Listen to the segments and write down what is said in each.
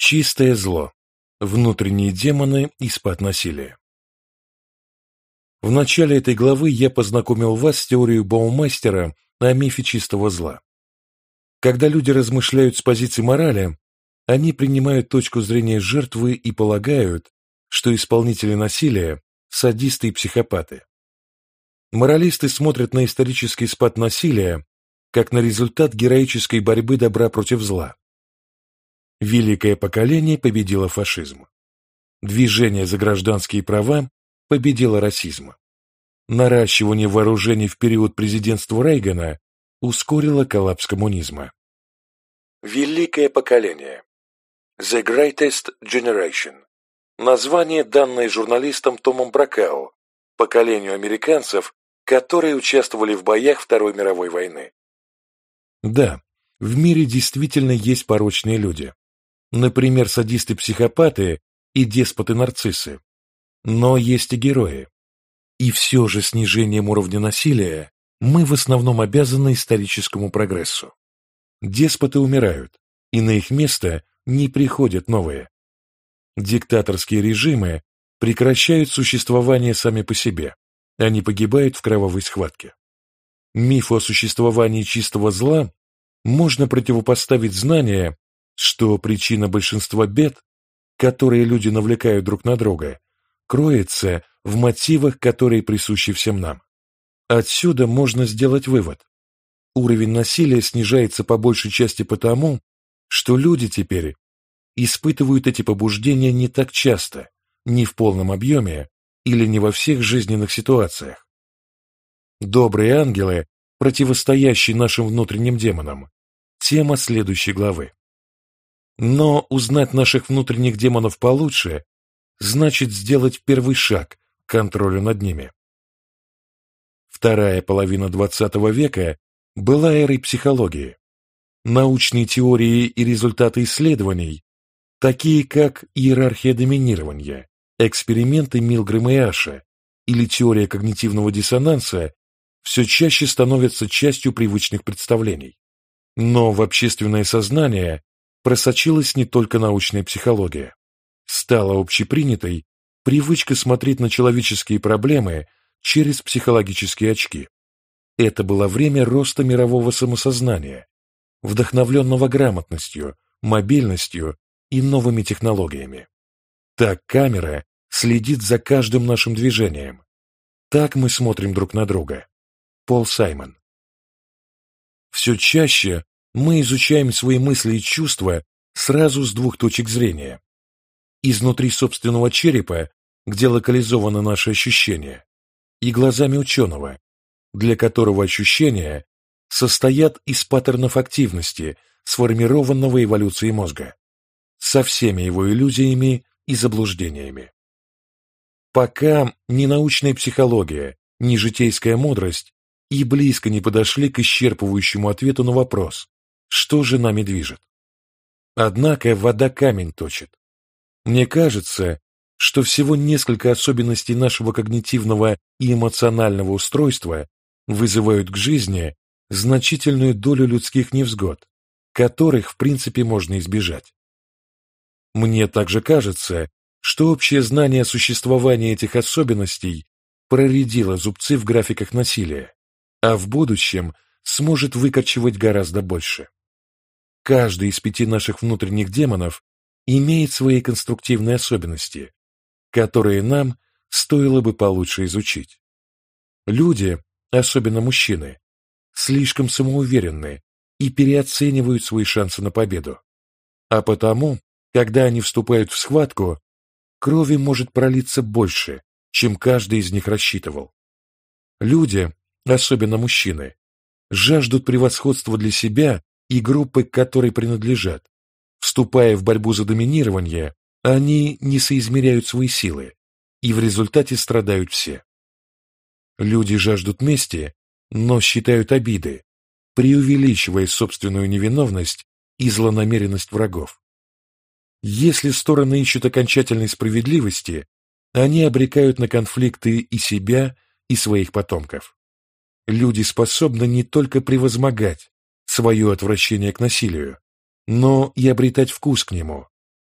Чистое зло. Внутренние демоны и спад насилия. В начале этой главы я познакомил вас с теорией Баумастера о мифе чистого зла. Когда люди размышляют с позиции морали, они принимают точку зрения жертвы и полагают, что исполнители насилия – садисты и психопаты. Моралисты смотрят на исторический спад насилия как на результат героической борьбы добра против зла. Великое поколение победило фашизм. Движение за гражданские права победило расизм. Наращивание вооружений в период президентства Рейгана ускорило коллапс коммунизма. Великое поколение. The Greatest Generation. Название, данное журналистом Томом Бракау, поколению американцев, которые участвовали в боях Второй мировой войны. Да, в мире действительно есть порочные люди, Например, садисты-психопаты и деспоты-нарциссы. Но есть и герои. И все же снижением уровня насилия мы в основном обязаны историческому прогрессу. Деспоты умирают, и на их место не приходят новые. Диктаторские режимы прекращают существование сами по себе, они погибают в кровавой схватке. Мифу о существовании чистого зла можно противопоставить знание что причина большинства бед, которые люди навлекают друг на друга, кроется в мотивах, которые присущи всем нам. Отсюда можно сделать вывод. Уровень насилия снижается по большей части потому, что люди теперь испытывают эти побуждения не так часто, не в полном объеме или не во всех жизненных ситуациях. Добрые ангелы, противостоящие нашим внутренним демонам, тема следующей главы. Но узнать наших внутренних демонов получше значит сделать первый шаг к контролю над ними. Вторая половина XX века была эрой психологии. Научные теории и результаты исследований, такие как иерархия доминирования, эксперименты Милгрэма и Аша или теория когнитивного диссонанса, все чаще становятся частью привычных представлений. Но в общественное сознание просочилась не только научная психология. Стала общепринятой привычка смотреть на человеческие проблемы через психологические очки. Это было время роста мирового самосознания, вдохновленного грамотностью, мобильностью и новыми технологиями. Так камера следит за каждым нашим движением. Так мы смотрим друг на друга. Пол Саймон. Все чаще мы изучаем свои мысли и чувства сразу с двух точек зрения. Изнутри собственного черепа, где локализованы наши ощущения, и глазами ученого, для которого ощущения состоят из паттернов активности, сформированного эволюцией мозга, со всеми его иллюзиями и заблуждениями. Пока ни научная психология, ни житейская мудрость и близко не подошли к исчерпывающему ответу на вопрос, что же нами движет. Однако вода камень точит. Мне кажется, что всего несколько особенностей нашего когнитивного и эмоционального устройства вызывают к жизни значительную долю людских невзгод, которых в принципе можно избежать. Мне также кажется, что общее знание о существовании этих особенностей проредило зубцы в графиках насилия, а в будущем сможет выкорчевать гораздо больше. Каждый из пяти наших внутренних демонов имеет свои конструктивные особенности, которые нам стоило бы получше изучить. Люди, особенно мужчины, слишком самоуверенны и переоценивают свои шансы на победу. А потому, когда они вступают в схватку, крови может пролиться больше, чем каждый из них рассчитывал. Люди, особенно мужчины, жаждут превосходства для себя и группы, к которой принадлежат. Вступая в борьбу за доминирование, они не соизмеряют свои силы, и в результате страдают все. Люди жаждут мести, но считают обиды, преувеличивая собственную невиновность и злонамеренность врагов. Если стороны ищут окончательной справедливости, они обрекают на конфликты и себя, и своих потомков. Люди способны не только превозмогать, свое отвращение к насилию, но и обретать вкус к нему,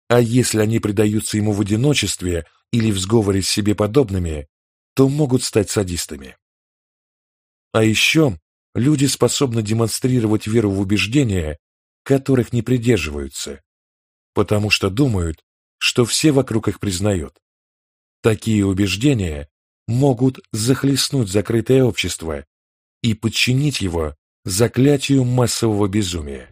А если они предаются ему в одиночестве или в сговоре с себе подобными, то могут стать садистами. А еще люди способны демонстрировать веру в убеждения, которых не придерживаются, потому что думают, что все вокруг их признают. Такие убеждения могут захлестнуть закрытое общество и подчинить его заклятию массового безумия.